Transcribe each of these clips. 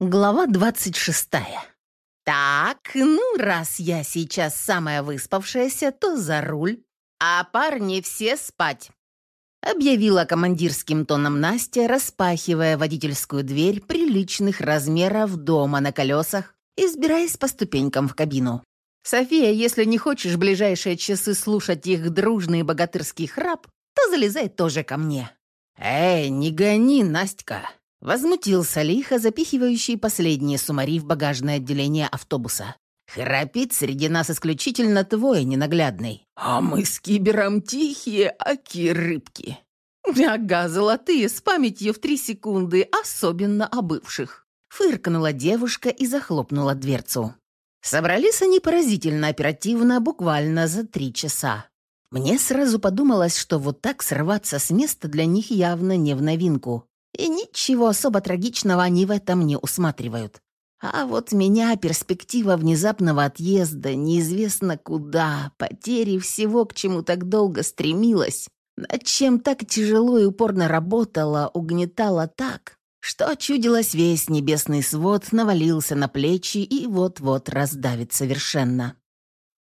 Глава 26. Так, ну, раз я сейчас самая выспавшаяся, то за руль, а парни все спать. Объявила командирским тоном Настя, распахивая водительскую дверь приличных размеров дома на колесах и сбираясь по ступенькам в кабину. «София, если не хочешь ближайшие часы слушать их дружный богатырский храп, то залезай тоже ко мне». «Эй, не гони, Настя!» Возмутился лихо, запихивающий последние сумари в багажное отделение автобуса. «Храпит среди нас исключительно твой ненаглядный. А мы с кибером тихие, аки рыбки». «Ага, золотые, с памятью в три секунды, особенно о бывших», фыркнула девушка и захлопнула дверцу. Собрались они поразительно оперативно, буквально за три часа. Мне сразу подумалось, что вот так срываться с места для них явно не в новинку. И ничего особо трагичного они в этом не усматривают. А вот меня перспектива внезапного отъезда, неизвестно куда, потери всего, к чему так долго стремилась, над чем так тяжело и упорно работала, угнетала так, что чудилось весь небесный свод, навалился на плечи и вот-вот раздавит совершенно.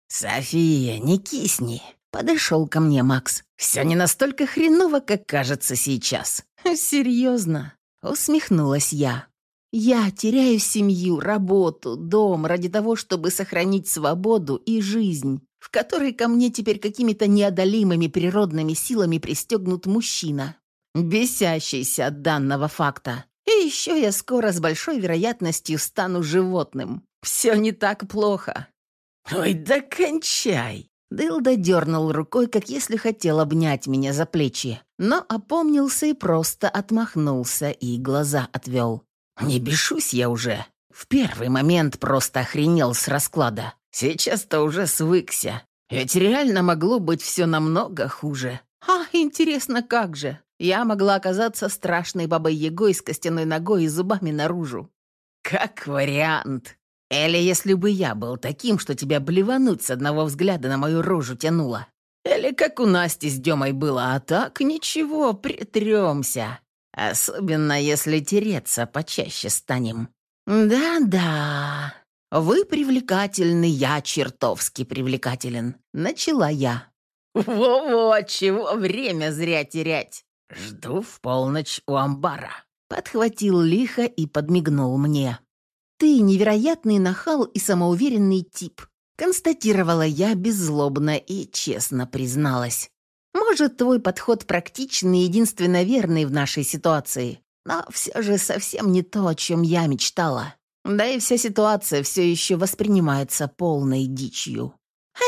«София, не кисни!» — подошел ко мне Макс. «Все не настолько хреново, как кажется сейчас. «Серьезно?» — усмехнулась я. «Я теряю семью, работу, дом ради того, чтобы сохранить свободу и жизнь, в которой ко мне теперь какими-то неодолимыми природными силами пристегнут мужчина, бесящийся от данного факта. И еще я скоро с большой вероятностью стану животным. Все не так плохо». «Ой, да кончай!» Дылда дернул рукой, как если хотел обнять меня за плечи, но опомнился и просто отмахнулся и глаза отвел. «Не бешусь я уже. В первый момент просто охренел с расклада. Сейчас-то уже свыкся. Ведь реально могло быть все намного хуже. А, интересно, как же? Я могла оказаться страшной бабой-ягой с костяной ногой и зубами наружу. Как вариант. Или если бы я был таким, что тебя блевануть с одного взгляда на мою рожу тянуло. Или как у Насти с Демой было, а так ничего, притремся. Особенно если тереться почаще станем. Да-да, вы привлекательны, я чертовски привлекателен. Начала я. Во-во, чего время зря терять. Жду в полночь у амбара. Подхватил лихо и подмигнул мне. «Ты невероятный нахал и самоуверенный тип», констатировала я беззлобно и честно призналась. «Может, твой подход практичный и единственно верный в нашей ситуации, но все же совсем не то, о чем я мечтала. Да и вся ситуация все еще воспринимается полной дичью».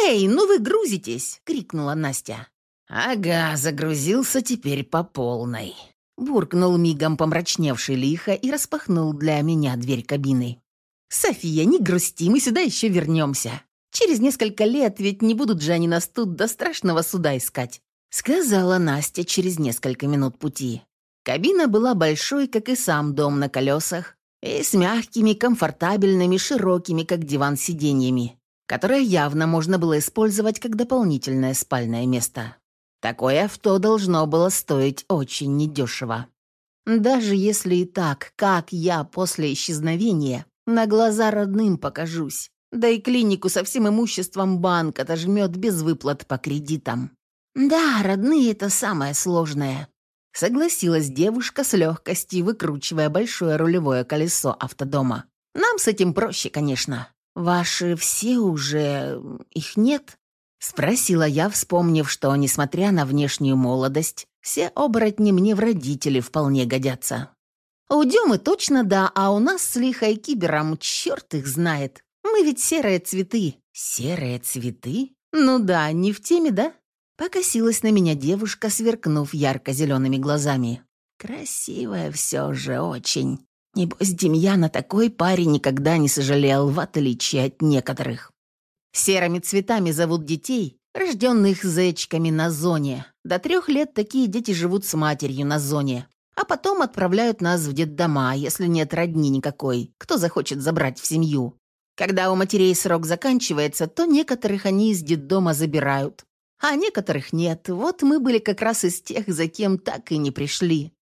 «Эй, ну вы грузитесь!» — крикнула Настя. «Ага, загрузился теперь по полной», Буркнул мигом помрачневший лихо и распахнул для меня дверь кабины. «София, не грусти, мы сюда еще вернемся. Через несколько лет ведь не будут же они нас тут до страшного суда искать», сказала Настя через несколько минут пути. Кабина была большой, как и сам дом на колесах, и с мягкими, комфортабельными, широкими, как диван, сиденьями, которые явно можно было использовать как дополнительное спальное место. Такое авто должно было стоить очень недешево. Даже если и так, как я после исчезновения на глаза родным покажусь, да и клинику со всем имуществом банк отожмет без выплат по кредитам. Да, родные — это самое сложное. Согласилась девушка с легкостью, выкручивая большое рулевое колесо автодома. Нам с этим проще, конечно. Ваши все уже... их нет? Спросила я, вспомнив, что, несмотря на внешнюю молодость, все оборотни мне в родители вполне годятся. У Демы точно да, а у нас с Лихой Кибером черт их знает. Мы ведь серые цветы. Серые цветы? Ну да, не в теме, да? Покосилась на меня девушка, сверкнув ярко-зелеными глазами. Красивая все же очень. Небось, Демьяна такой парень никогда не сожалел, в отличие от некоторых. Серыми цветами зовут детей, рожденных зечками на зоне. До трех лет такие дети живут с матерью на зоне, а потом отправляют нас в детдома, если нет родни никакой, кто захочет забрать в семью. Когда у матерей срок заканчивается, то некоторых они из детдома забирают, а некоторых нет. Вот мы были как раз из тех, за кем так и не пришли.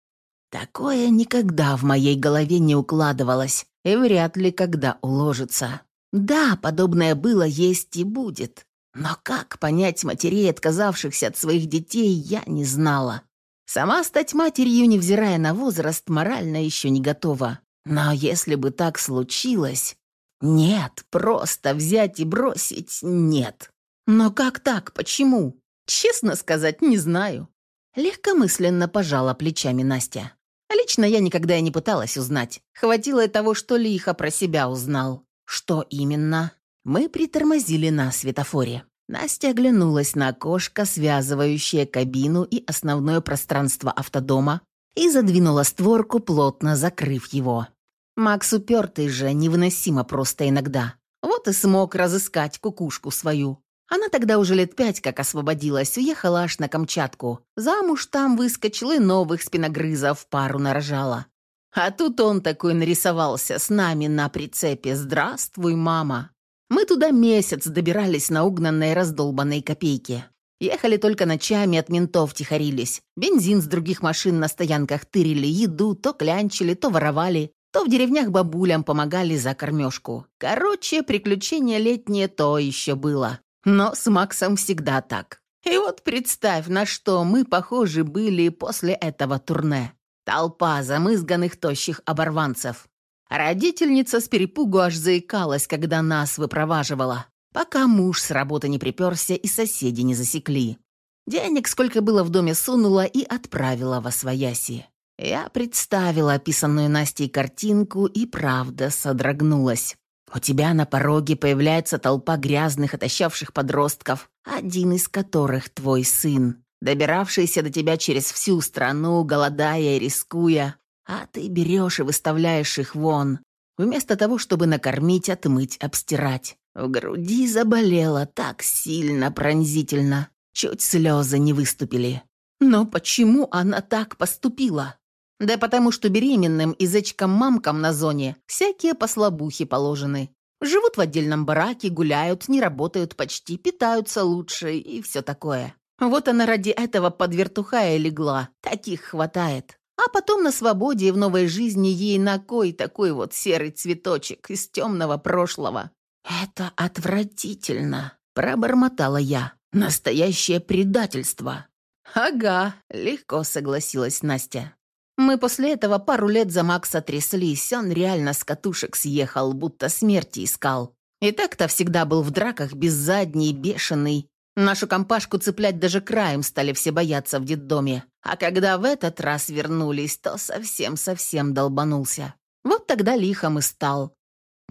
Такое никогда в моей голове не укладывалось. и вряд ли когда уложится. Да, подобное было, есть и будет. Но как понять матерей, отказавшихся от своих детей, я не знала. Сама стать матерью, невзирая на возраст, морально еще не готова. Но если бы так случилось... Нет, просто взять и бросить — нет. Но как так? Почему? Честно сказать, не знаю. Легкомысленно пожала плечами Настя. Лично я никогда и не пыталась узнать. Хватило и того, что лихо про себя узнал. Что именно? Мы притормозили на светофоре. Настя оглянулась на окошко, связывающее кабину и основное пространство автодома, и задвинула створку, плотно закрыв его. Макс упертый же, невыносимо просто иногда. Вот и смог разыскать кукушку свою. Она тогда уже лет пять как освободилась, уехала аж на Камчатку. Замуж там выскочил и новых спиногрызов пару нарожала. А тут он такой нарисовался с нами на прицепе. «Здравствуй, мама!» Мы туда месяц добирались на угнанной раздолбанной копейке. Ехали только ночами, от ментов тихорились. Бензин с других машин на стоянках тырили, еду то клянчили, то воровали, то в деревнях бабулям помогали за кормежку. Короче, приключение летнее то еще было. Но с Максом всегда так. И вот представь, на что мы похожи были после этого турне. Толпа замызганных тощих оборванцев. Родительница с перепугу аж заикалась, когда нас выпроваживала, пока муж с работы не приперся и соседи не засекли. Денег, сколько было в доме, сунула и отправила во свояси. Я представила описанную Настей картинку и правда содрогнулась. У тебя на пороге появляется толпа грязных, отощавших подростков, один из которых твой сын, добиравшийся до тебя через всю страну, голодая и рискуя, а ты берешь и выставляешь их вон, вместо того, чтобы накормить, отмыть, обстирать. В груди заболело так сильно, пронзительно. Чуть слезы не выступили. Но почему она так поступила? Да потому что беременным и зечкам-мамкам на зоне всякие послабухи положены. Живут в отдельном бараке, гуляют, не работают почти, питаются лучше и все такое. Вот она ради этого под вертухая легла. Таких хватает. А потом на свободе и в новой жизни ей на кой такой вот серый цветочек из темного прошлого. «Это отвратительно», — пробормотала я. «Настоящее предательство». «Ага», — легко согласилась Настя. Мы после этого пару лет за Макса тряслись, он реально с катушек съехал, будто смерти искал. И так-то всегда был в драках без задней, бешеный, Нашу компашку цеплять даже краем стали все бояться в детдоме. А когда в этот раз вернулись, то совсем-совсем долбанулся. Вот тогда лихом и стал.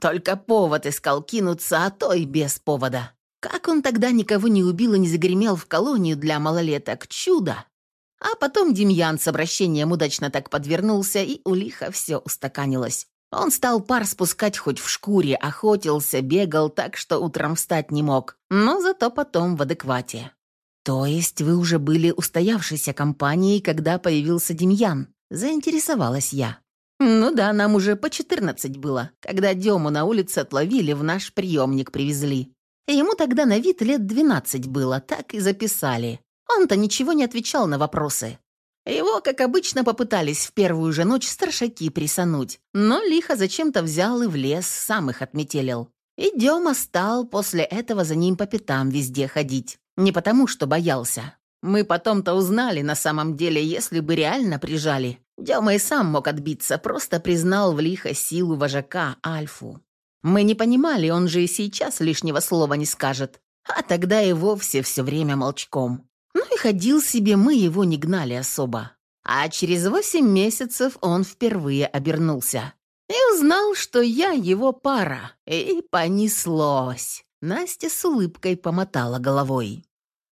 Только повод искал кинуться, а то и без повода. Как он тогда никого не убил и не загремел в колонию для малолеток? Чудо! А потом Демьян с обращением удачно так подвернулся, и у лиха все устаканилось. Он стал пар спускать хоть в шкуре, охотился, бегал так, что утром встать не мог, но зато потом в адеквате. «То есть вы уже были устоявшейся компанией, когда появился Демьян?» – заинтересовалась я. «Ну да, нам уже по 14 было, когда Дему на улице отловили, в наш приемник привезли. Ему тогда на вид лет 12 было, так и записали. Он-то ничего не отвечал на вопросы. Его, как обычно, попытались в первую же ночь старшаки присануть, но лихо зачем-то взял и в лес, сам их отметелил. И Дема стал после этого за ним по пятам везде ходить. Не потому, что боялся. Мы потом-то узнали на самом деле, если бы реально прижали. Дема и сам мог отбиться, просто признал в лихо силу вожака, Альфу. Мы не понимали, он же и сейчас лишнего слова не скажет. А тогда и вовсе все время молчком. Ну и ходил себе, мы его не гнали особо. А через восемь месяцев он впервые обернулся. И узнал, что я его пара. И понеслось. Настя с улыбкой помотала головой.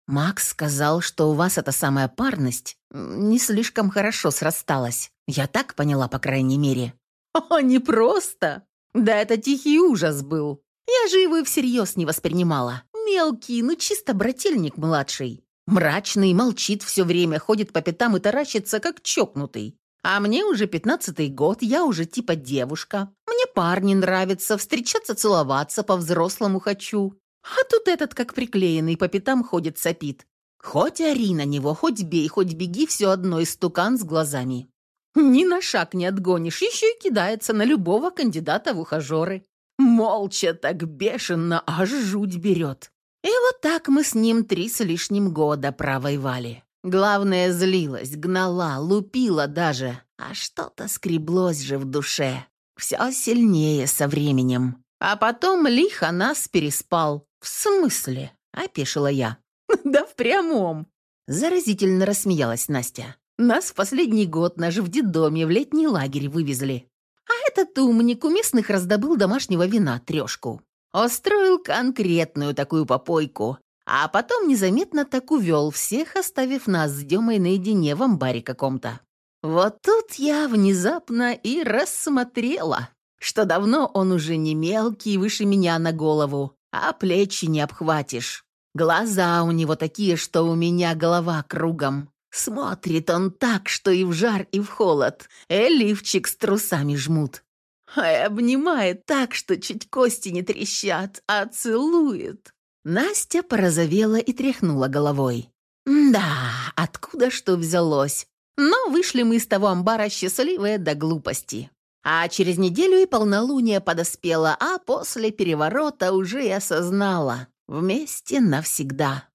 «Макс сказал, что у вас эта самая парность не слишком хорошо срасталась. Я так поняла, по крайней мере». «О, не просто! Да это тихий ужас был. Я же его всерьез не воспринимала. Мелкий, ну чисто брательник младший. Мрачный, молчит все время, ходит по пятам и таращится, как чокнутый. А мне уже пятнадцатый год, я уже типа девушка. Мне парни нравятся, встречаться, целоваться по-взрослому хочу. А тут этот, как приклеенный, по пятам ходит, сопит. Хоть ори на него, хоть бей, хоть беги, все одно, истукан с глазами. Ни на шаг не отгонишь, еще и кидается на любого кандидата в ухажеры. Молча так бешено, аж жуть берет. И вот так мы с ним три с лишним года провоевали. Главное, злилась, гнала, лупила даже, а что-то скреблось же в душе. Все сильнее со временем. А потом лихо нас переспал. «В смысле?» – опешила я. «Да в прямом!» Заразительно рассмеялась Настя. «Нас в последний год наш в детдоме в летний лагерь вывезли. А этот умник у местных раздобыл домашнего вина трешку. Устроил конкретную такую попойку, а потом незаметно так увел всех, оставив нас с Демой наедине в амбаре каком-то. Вот тут я внезапно и рассмотрела, что давно он уже не мелкий, выше меня на голову, а плечи не обхватишь. Глаза у него такие, что у меня голова кругом. Смотрит он так, что и в жар, и в холод. Эливчик с трусами жмут. А обнимает так, что чуть кости не трещат, а целует. Настя порозовела и тряхнула головой. «Да, откуда что взялось? Но вышли мы из того амбара счастливые до глупости. А через неделю и полнолуние подоспела, а после переворота уже и осознала. Вместе навсегда.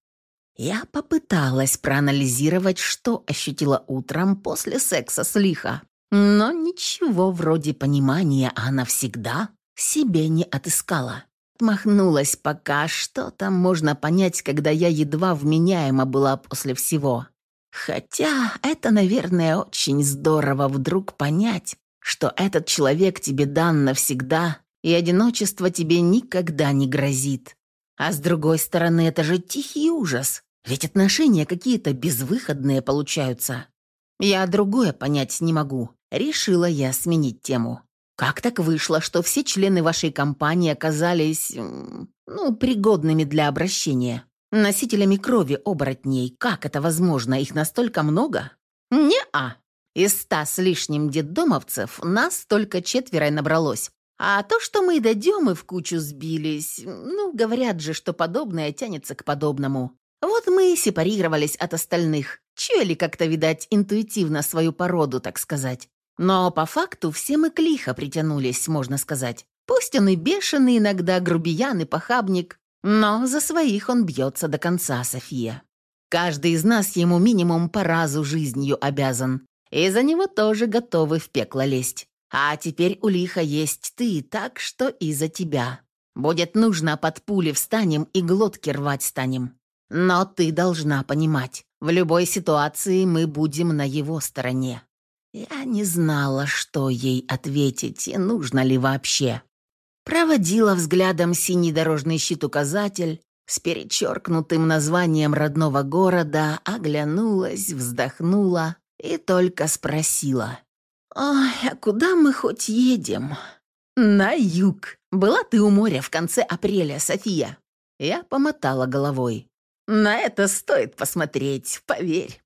Я попыталась проанализировать, что ощутила утром после секса с Лиха. Но ничего вроде понимания она всегда себе не отыскала. Махнулась пока, что там можно понять, когда я едва вменяема была после всего. Хотя это, наверное, очень здорово вдруг понять, что этот человек тебе дан навсегда, и одиночество тебе никогда не грозит. А с другой стороны, это же тихий ужас, ведь отношения какие-то безвыходные получаются. Я другое понять не могу. Решила я сменить тему. Как так вышло, что все члены вашей компании оказались, ну, пригодными для обращения? Носителями крови оборотней. Как это возможно? Их настолько много? Не-а. Из ста с лишним детдомовцев нас только четверо набралось. А то, что мы дойдем и в кучу сбились, ну, говорят же, что подобное тянется к подобному. Вот мы и сепарировались от остальных. Чуяли как-то, видать, интуитивно свою породу, так сказать. Но по факту все мы к лихо притянулись, можно сказать. Пусть он и бешеный иногда, грубиян и похабник, но за своих он бьется до конца, София. Каждый из нас ему минимум по разу жизнью обязан, и за него тоже готовы в пекло лезть. А теперь у лиха есть ты, так что и за тебя. Будет нужно, под пули встанем и глотки рвать станем. Но ты должна понимать, в любой ситуации мы будем на его стороне. Я не знала, что ей ответить и нужно ли вообще. Проводила взглядом синий дорожный щит-указатель с перечеркнутым названием родного города, оглянулась, вздохнула и только спросила. «Ой, а куда мы хоть едем?» «На юг. Была ты у моря в конце апреля, София?» Я помотала головой. «На это стоит посмотреть, поверь.